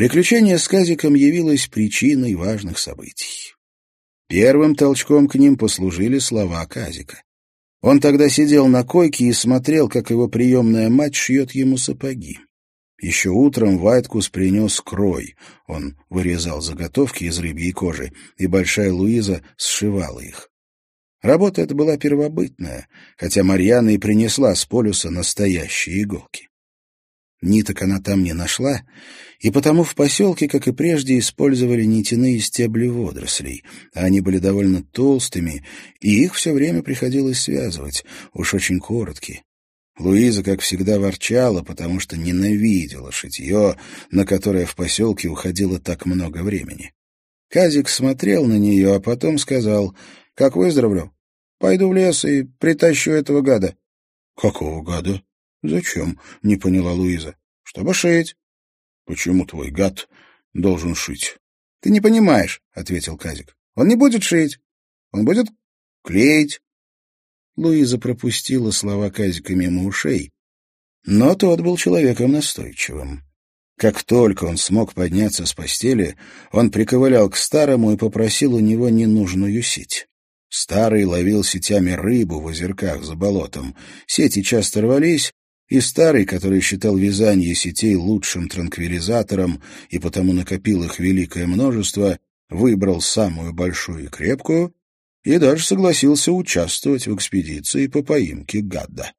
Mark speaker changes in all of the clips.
Speaker 1: Приключение с Казиком явилось причиной важных событий. Первым толчком к ним послужили слова Казика. Он тогда сидел на койке и смотрел, как его приемная мать шьет ему сапоги. Еще утром Вайткус принес крой. Он вырезал заготовки из рыбьей кожи, и большая Луиза сшивала их. Работа эта была первобытная, хотя Марьяна и принесла с полюса настоящие иголки. Ниток она там не нашла, и потому в поселке, как и прежде, использовали нитяные стебли водорослей. Они были довольно толстыми, и их все время приходилось связывать, уж очень короткие. Луиза, как всегда, ворчала, потому что ненавидела шитье, на которое в поселке уходило так много времени. Казик смотрел на нее, а потом сказал, «Как выздоровлю? Пойду в лес и притащу этого гада». «Какого гада?» «Зачем?» — не поняла Луиза. «Чтобы шить». «Почему твой гад должен шить?» «Ты не понимаешь», — ответил Казик. «Он не будет шить. Он будет клеить». Луиза пропустила слова Казика мимо ушей, но тот был человеком настойчивым. Как только он смог подняться с постели, он приковылял к старому и попросил у него ненужную сеть. Старый ловил сетями рыбу в озерках за болотом. Сети часто рвались, и старый, который считал вязание сетей лучшим транквилизатором и потому накопил их великое множество, выбрал самую большую и крепкую и даже согласился участвовать в экспедиции по поимке Гадда.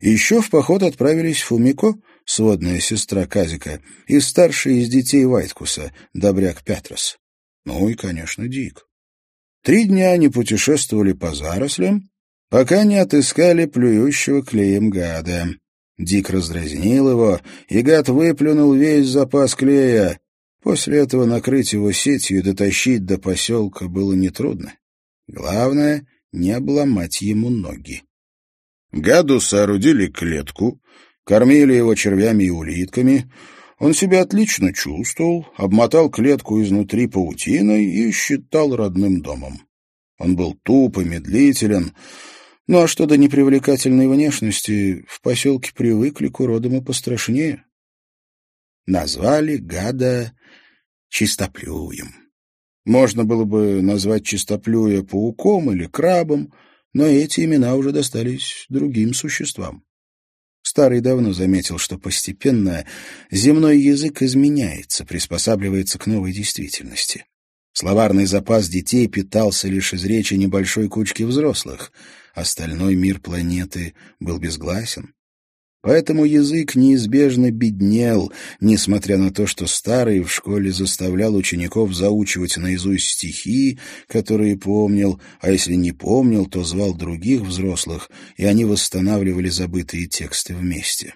Speaker 1: Еще в поход отправились Фумико, сводная сестра Казика, и старший из детей Вайткуса, добряк Петрос. Ну и, конечно, Дик. Три дня они путешествовали по зарослям, пока не отыскали плюющего клеем гада. Дик раздразнил его, и гад выплюнул весь запас клея. После этого накрыть его сетью и дотащить до поселка было нетрудно. Главное — не обломать ему ноги. Гаду соорудили клетку, кормили его червями и улитками. Он себя отлично чувствовал, обмотал клетку изнутри паутиной и считал родным домом. Он был туп и медлителен, ну а что до непривлекательной внешности, в поселке привыкли к уродам и пострашнее. Назвали гада чистоплюем. Можно было бы назвать чистоплюя пауком или крабом, но эти имена уже достались другим существам. Старый давно заметил, что постепенно земной язык изменяется, приспосабливается к новой действительности. Словарный запас детей питался лишь из речи небольшой кучки взрослых, остальной мир планеты был безгласен. Поэтому язык неизбежно беднел, несмотря на то, что старый в школе заставлял учеников заучивать наизусть стихи, которые помнил, а если не помнил, то звал других взрослых, и они восстанавливали забытые тексты вместе.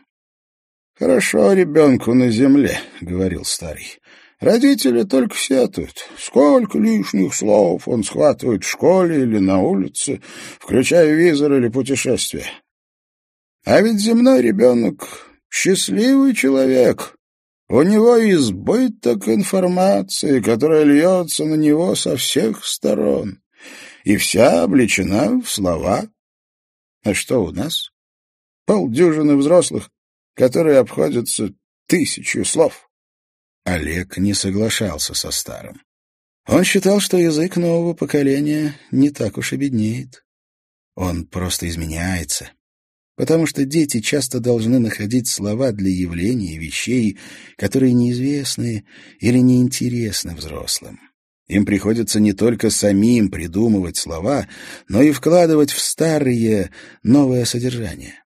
Speaker 1: «Хорошо ребенку на земле», — говорил старый. «Родители только сетуют. Сколько лишних слов он схватывает в школе или на улице, включая визор или путешествие». А ведь земной ребенок — счастливый человек. У него избыток информации, которая льется на него со всех сторон, и вся облечена в слова. А что у нас? Полдюжины взрослых, которые обходятся тысячу слов. Олег не соглашался со старым. Он считал, что язык нового поколения не так уж и беднеет. Он просто изменяется, потому что дети часто должны находить слова для явлений и вещей, которые неизвестны или неинтересны взрослым. Им приходится не только самим придумывать слова, но и вкладывать в старые новое содержание.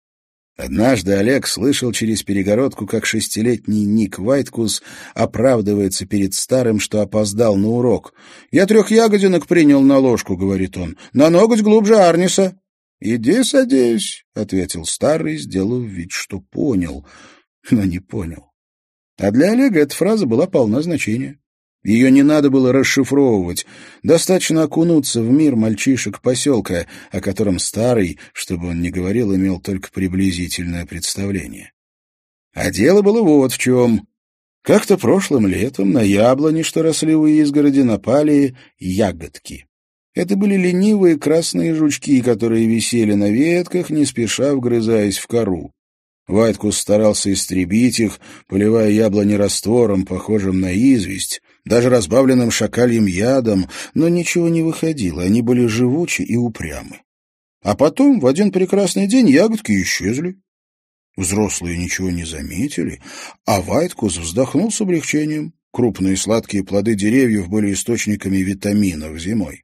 Speaker 1: Однажды Олег слышал через перегородку, как шестилетний Ник Вайткус оправдывается перед старым, что опоздал на урок. «Я трех ягодинок принял на ложку», — говорит он, — «на ноготь глубже Арниса». «Иди садись», — ответил старый, сделав вид, что понял, но не понял. А для Олега эта фраза была полна значения. Ее не надо было расшифровывать. Достаточно окунуться в мир мальчишек поселка, о котором старый, чтобы он не говорил, имел только приблизительное представление. А дело было вот в чем. Как-то прошлым летом на яблони, что росли у изгороди, напали ягодки. Это были ленивые красные жучки, которые висели на ветках, не спеша вгрызаясь в кору. Вайткус старался истребить их, поливая яблони раствором, похожим на известь, даже разбавленным шакальем ядом, но ничего не выходило, они были живучи и упрямы. А потом, в один прекрасный день, ягодки исчезли. Взрослые ничего не заметили, а Вайткус вздохнул с облегчением. Крупные сладкие плоды деревьев были источниками витаминов зимой.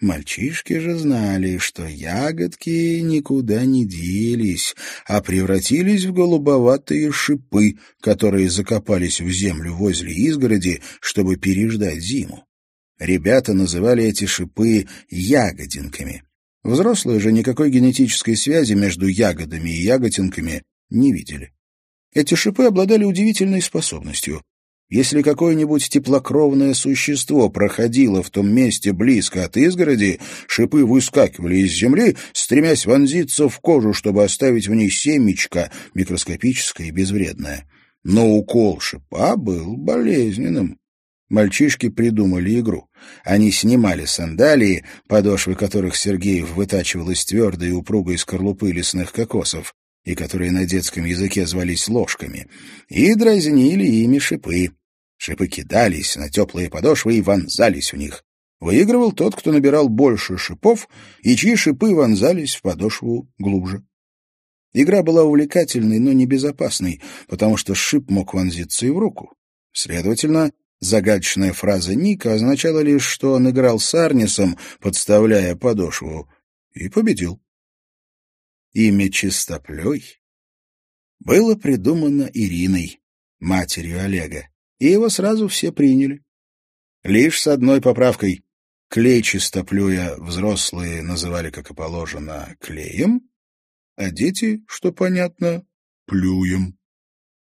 Speaker 1: Мальчишки же знали, что ягодки никуда не делись, а превратились в голубоватые шипы, которые закопались в землю возле изгороди, чтобы переждать зиму. Ребята называли эти шипы ягодинками. Взрослые же никакой генетической связи между ягодами и ягодинками не видели. Эти шипы обладали удивительной способностью. Если какое-нибудь теплокровное существо проходило в том месте близко от изгороди, шипы выскакивали из земли, стремясь вонзиться в кожу, чтобы оставить в ней семечко, микроскопическое и безвредное. Но укол шипа был болезненным. Мальчишки придумали игру. Они снимали сандалии, подошвы которых Сергеев вытачивал из твердой и упругой скорлупы лесных кокосов, и которые на детском языке звались ложками, и дразнили ими шипы. Шипы кидались на теплые подошвы и вонзались в них. Выигрывал тот, кто набирал больше шипов, и чьи шипы вонзались в подошву глубже. Игра была увлекательной, но небезопасной, потому что шип мог вонзиться и в руку. Следовательно, загадочная фраза Ника означала лишь, что он играл с Арнисом, подставляя подошву, и победил. Имя Чистоплей было придумано Ириной, матерью Олега и его сразу все приняли. Лишь с одной поправкой. Клей чистоплюя взрослые называли, как и положено, клеем, а дети, что понятно, плюем.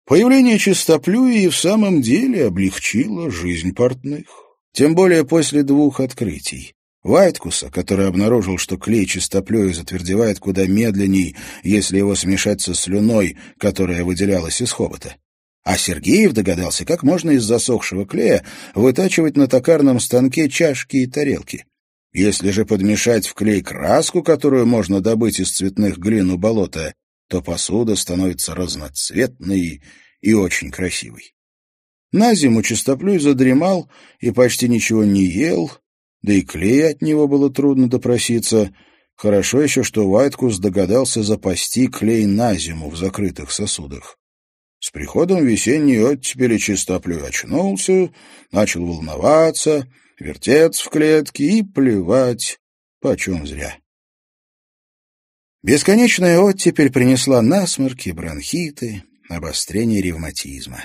Speaker 1: Появление чистоплюя и в самом деле облегчило жизнь портных. Тем более после двух открытий. Вайткуса, который обнаружил, что клей чистоплюя затвердевает куда медленней, если его смешать со слюной, которая выделялась из хобота. А Сергеев догадался, как можно из засохшего клея вытачивать на токарном станке чашки и тарелки. Если же подмешать в клей краску, которую можно добыть из цветных глин у болота, то посуда становится разноцветной и очень красивой. На зиму чистоплюй задремал и почти ничего не ел, да и клей от него было трудно допроситься. Хорошо еще, что Вайткус догадался запасти клей на зиму в закрытых сосудах. С приходом весенней оттепели чистоплюй очнулся, начал волноваться, вертеться в клетке и плевать, почем зря. Бесконечная оттепель принесла насморки, бронхиты, обострение ревматизма.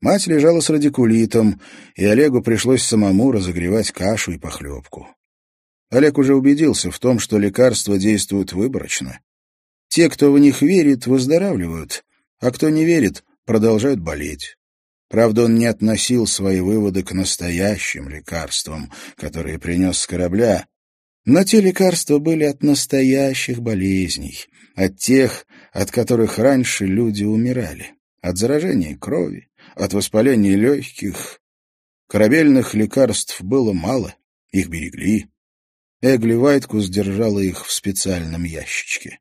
Speaker 1: Мать лежала с радикулитом, и Олегу пришлось самому разогревать кашу и похлебку. Олег уже убедился в том, что лекарства действуют выборочно. Те, кто в них верит, выздоравливают, а кто не верит, продолжает болеть. Правда, он не относил свои выводы к настоящим лекарствам, которые принес с корабля, но те лекарства были от настоящих болезней, от тех, от которых раньше люди умирали, от заражения крови, от воспаления легких. Корабельных лекарств было мало, их берегли. Эгли Вайткус держала их в специальном ящичке.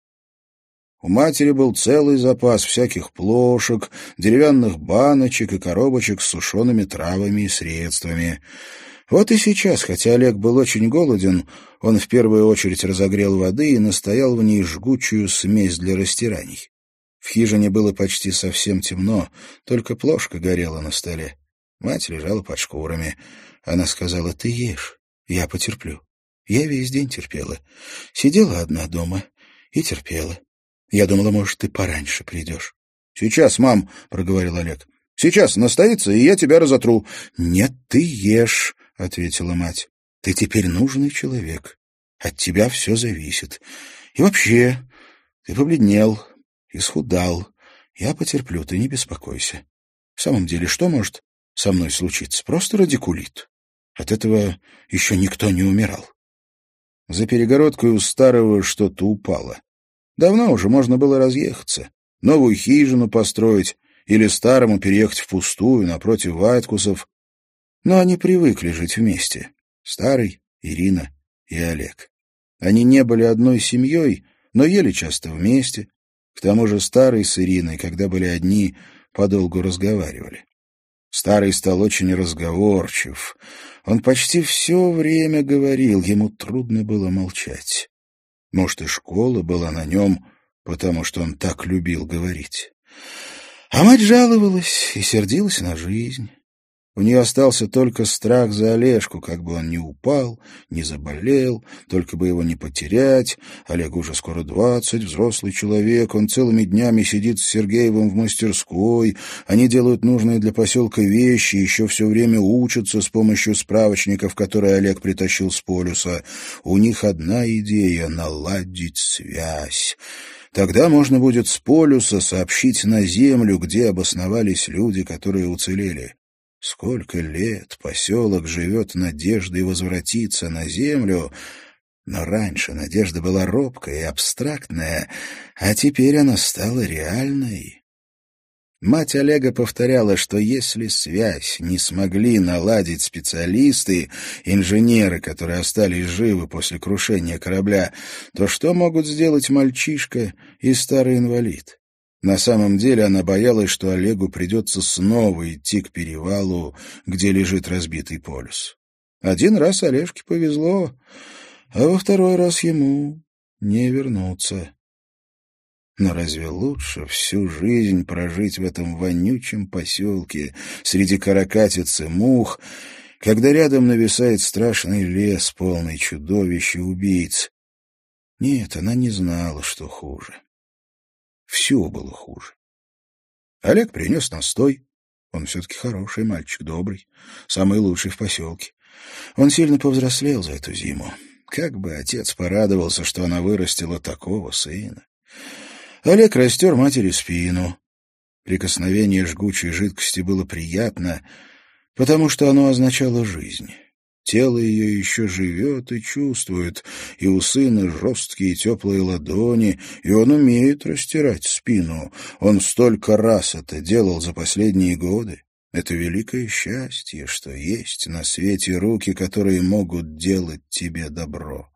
Speaker 1: У матери был целый запас всяких плошек, деревянных баночек и коробочек с сушеными травами и средствами. Вот и сейчас, хотя Олег был очень голоден, он в первую очередь разогрел воды и настоял в ней жгучую смесь для растираний. В хижине было почти совсем темно, только плошка горела на столе. Мать лежала под шкурами. Она сказала, «Ты ешь, я потерплю». Я весь день терпела. Сидела одна дома и терпела. Я думала, может, ты пораньше придешь. — Сейчас, мам, — проговорил Олег. — Сейчас настоится, и я тебя разотру. — Нет, ты ешь, — ответила мать. — Ты теперь нужный человек. От тебя все зависит. И вообще, ты побледнел, исхудал. Я потерплю, ты не беспокойся. В самом деле, что может со мной случиться? Просто радикулит. От этого еще никто не умирал. За перегородкой у старого что-то упало. Давно уже можно было разъехаться, новую хижину построить или старому переехать в пустую напротив Вайткусов. Но они привыкли жить вместе. Старый, Ирина и Олег. Они не были одной семьей, но ели часто вместе, К тому же старый с Ириной, когда были одни, подолгу разговаривали. Старый стал очень разговорчив. Он почти все время говорил, ему трудно было молчать. Может, и школа была на нем, потому что он так любил говорить. А мать жаловалась и сердилась на жизнь. У нее остался только страх за Олежку, как бы он ни упал, не заболел, только бы его не потерять. Олегу уже скоро двадцать, взрослый человек, он целыми днями сидит с Сергеевым в мастерской, они делают нужные для поселка вещи, еще все время учатся с помощью справочников, которые Олег притащил с полюса. У них одна идея — наладить связь. Тогда можно будет с полюса сообщить на землю, где обосновались люди, которые уцелели. Сколько лет поселок живет надеждой возвратиться на землю, но раньше надежда была робкая и абстрактная, а теперь она стала реальной. Мать Олега повторяла, что если связь не смогли наладить специалисты, инженеры, которые остались живы после крушения корабля, то что могут сделать мальчишка и старый инвалид? На самом деле она боялась, что Олегу придется снова идти к перевалу, где лежит разбитый полюс. Один раз Олежке повезло, а во второй раз ему не вернуться. Но разве лучше всю жизнь прожить в этом вонючем поселке среди каракатиц и мух, когда рядом нависает страшный лес, полный чудовищ и убийц? Нет, она не знала, что хуже. Все было хуже. Олег принес настой. Он все-таки хороший мальчик, добрый, самый лучший в поселке. Он сильно повзрослел за эту зиму. Как бы отец порадовался, что она вырастила такого сына. Олег растер матери спину. Прикосновение жгучей жидкости было приятно, потому что оно означало жизнь. Тело ее еще живет и чувствует, и у сына жесткие теплые ладони, и он умеет растирать спину. Он столько раз это делал за последние годы. Это великое счастье, что есть на свете руки, которые могут делать тебе добро.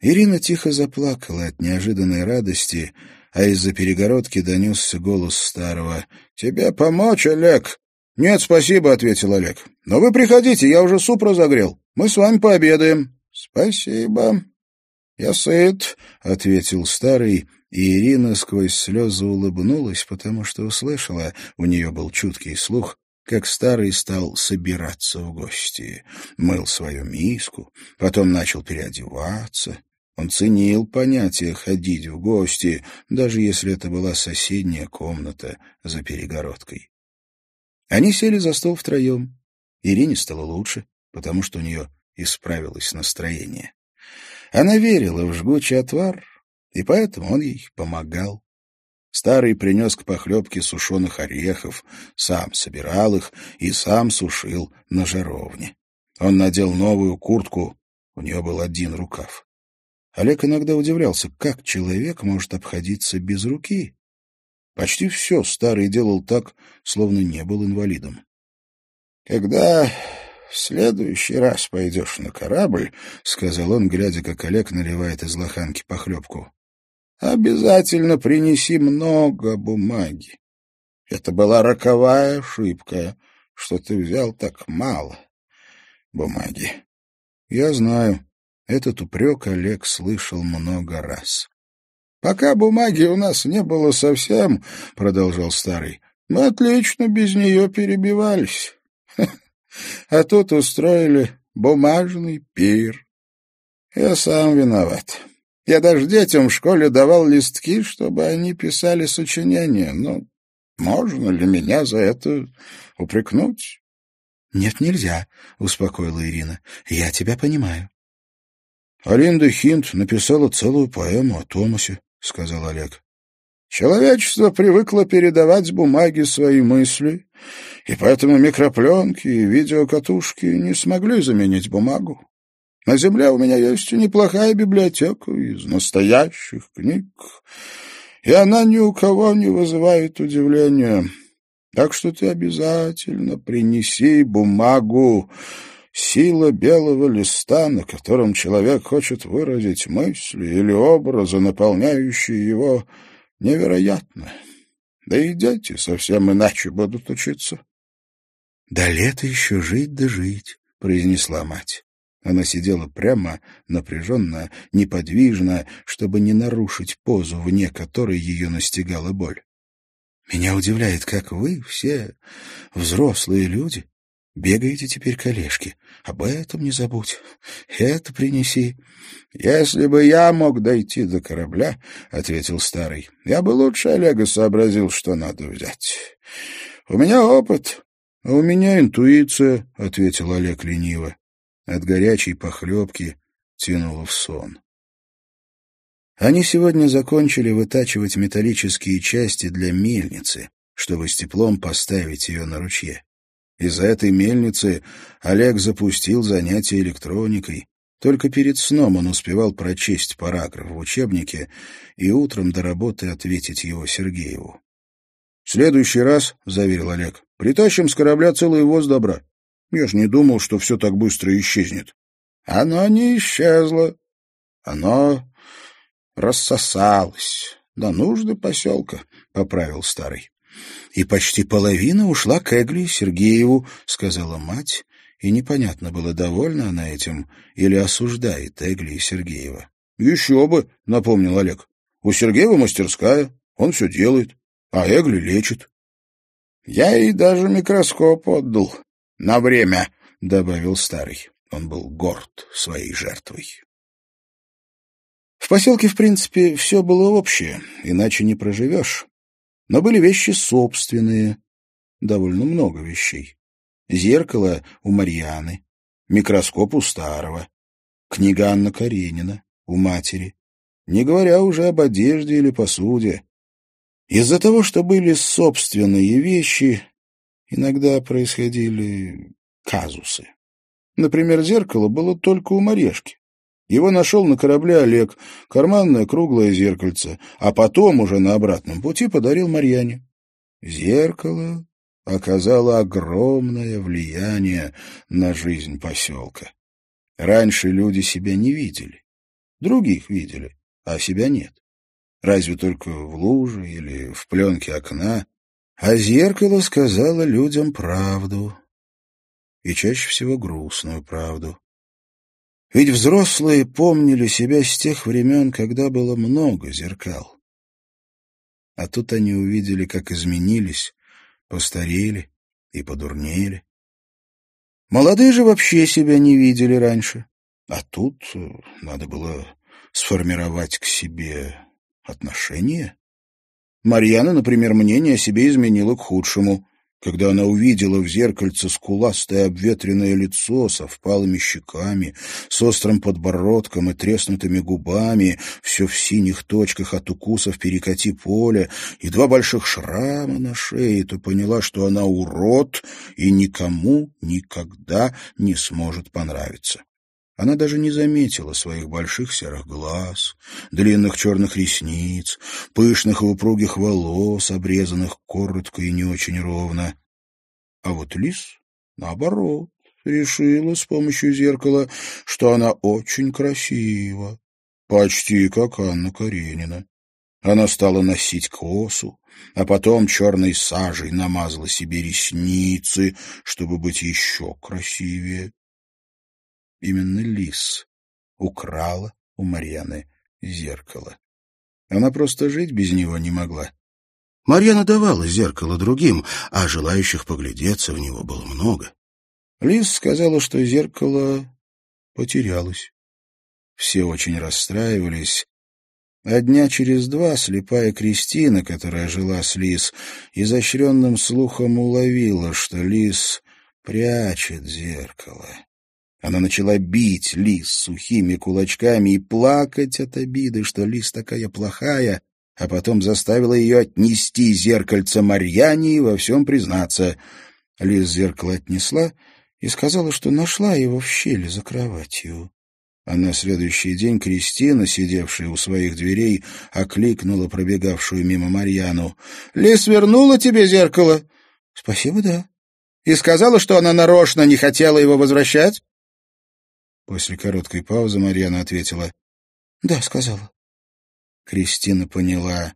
Speaker 1: Ирина тихо заплакала от неожиданной радости, а из-за перегородки донесся голос старого. «Тебе помочь, Олег?» «Нет, спасибо», — ответил Олег. «Но вы приходите, я уже суп разогрел. Мы с вами пообедаем». «Спасибо. Я сыт», — ответил старый, и Ирина сквозь слезы улыбнулась, потому что услышала, у нее был чуткий слух, как старый стал собираться в гости. Мыл свою миску, потом начал переодеваться. Он ценил понятие «ходить в гости», даже если это была соседняя комната за перегородкой. Они сели за стол втроем. Ирине стало лучше, потому что у нее исправилось настроение. Она верила в жгучий отвар, и поэтому он ей помогал. Старый принес к похлебке сушеных орехов, сам собирал их и сам сушил на жаровне. Он надел новую куртку, у нее был один рукав. Олег иногда удивлялся, как человек может обходиться без руки. Почти все старый делал так, словно не был инвалидом. — Когда в следующий раз пойдешь на корабль, — сказал он, глядя, как Олег наливает из лоханки похлебку, — обязательно принеси много бумаги. Это была роковая ошибка, что ты взял так мало бумаги. Я знаю, этот упрек Олег слышал много раз. Пока бумаги у нас не было совсем, — продолжал старый, — мы отлично без нее перебивались. А тут устроили бумажный пир. Я сам виноват. Я даже детям в школе давал листки, чтобы они писали сочинения. Но можно ли меня за это упрекнуть? — Нет, нельзя, — успокоила Ирина. — Я тебя понимаю. Алинда Хинт написала целую поэму о Томасе. — сказал Олег. Человечество привыкло передавать с бумаги свои мысли, и поэтому микропленки и видеокатушки не смогли заменить бумагу. На земле у меня есть неплохая библиотека из настоящих книг, и она ни у кого не вызывает удивления. Так что ты обязательно принеси бумагу, Сила белого листа, на котором человек хочет выразить мысли или образы, наполняющие его, Невероятно. Да и дети совсем иначе будут учиться. — До лета еще жить да жить, — произнесла мать. Она сидела прямо, напряженно, неподвижно, чтобы не нарушить позу, вне которой ее настигала боль. «Меня удивляет, как вы, все взрослые люди, бегаете теперь к Олежке. Об этом не забудь. Это принеси». «Если бы я мог дойти до корабля, — ответил старый, — я бы лучше Олега сообразил, что надо взять. У меня опыт». «А у меня интуиция», — ответил Олег лениво. От горячей похлебки тянуло в сон. Они сегодня закончили вытачивать металлические части для мельницы, чтобы с теплом поставить ее на ручье. Из-за этой мельницы Олег запустил занятия электроникой. Только перед сном он успевал прочесть параграф в учебнике и утром до работы ответить его Сергееву. — В следующий раз, — заверил Олег, — притащим с корабля целый воз добра. Я ж не думал, что все так быстро исчезнет. Оно не исчезло. Оно рассосалось. До нужды поселка, — поправил старый. И почти половина ушла к Эгли Сергееву, — сказала мать, и непонятно было, довольна она этим или осуждает Эгли Сергеева. — Еще бы, — напомнил Олег. — У Сергеева мастерская, он все делает, а Эгли лечит. — Я ей даже микроскоп отдал, «На время», — добавил старый. Он был горд своей жертвой. В поселке, в принципе, все было общее, иначе не проживешь. Но были вещи собственные, довольно много вещей. Зеркало у Марьяны, микроскоп у старого, книга Анна Каренина у матери, не говоря уже об одежде или посуде. Из-за того, что были собственные вещи, иногда происходили казусы. Например, зеркало было только у Марешки. Его нашел на корабле Олег, карманное круглое зеркальце, а потом уже на обратном пути подарил Марьяне. Зеркало оказало огромное влияние на жизнь поселка. Раньше люди себя не видели. Других видели, а себя нет. Разве только в луже или в пленке окна а зеркало сказало людям правду. И чаще всего грустную правду. Ведь взрослые помнили себя с тех времен, когда было много зеркал. А тут они увидели, как изменились, постарели и подурнели. Молодые же вообще себя не видели раньше. А тут э, надо было сформировать к себе отношения. Марьяна, например, мнение о себе изменила к худшему. Когда она увидела в зеркальце скуластое обветренное лицо со впалыми щеками, с острым подбородком и треснутыми губами, все в синих точках от укусов перекати поля и два больших шрама на шее, то поняла, что она урод и никому никогда не сможет понравиться. Она даже не заметила своих больших серых глаз, длинных черных ресниц, пышных и упругих волос, обрезанных коротко и не очень ровно. А вот лис, наоборот, решила с помощью зеркала, что она очень красива, почти как Анна Каренина. Она стала носить косу, а потом черной сажей намазала себе ресницы, чтобы быть еще красивее. Именно лис украла у Марьяны зеркало. Она просто жить без него не могла. Марьяна давала зеркало другим, а желающих поглядеться в него было много. Лис сказала, что зеркало потерялось. Все очень расстраивались, а дня через два слепая Кристина, которая жила с Лис, изощренным слухом уловила, что Лис прячет зеркало. Она начала бить Лис сухими кулачками и плакать от обиды, что Лис такая плохая, а потом заставила ее отнести зеркальце Марьяне и во всем признаться. Лис зеркало отнесла и сказала, что нашла его в щели за кроватью. А на следующий день Кристина, сидевшая у своих дверей, окликнула пробегавшую мимо Марьяну. — Лис вернула тебе зеркало? — Спасибо, да. — И сказала, что она нарочно не хотела его возвращать? После короткой паузы Марьяна ответила. — Да, сказала. Кристина поняла,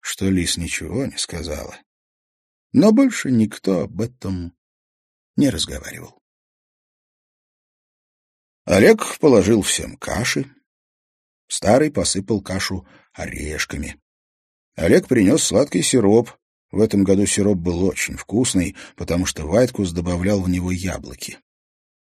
Speaker 1: что Лис ничего не сказала. Но больше никто об этом не разговаривал. Олег положил всем каши. Старый посыпал кашу орешками. Олег принес сладкий сироп. В этом году сироп был очень вкусный, потому что Вайткус добавлял в него яблоки.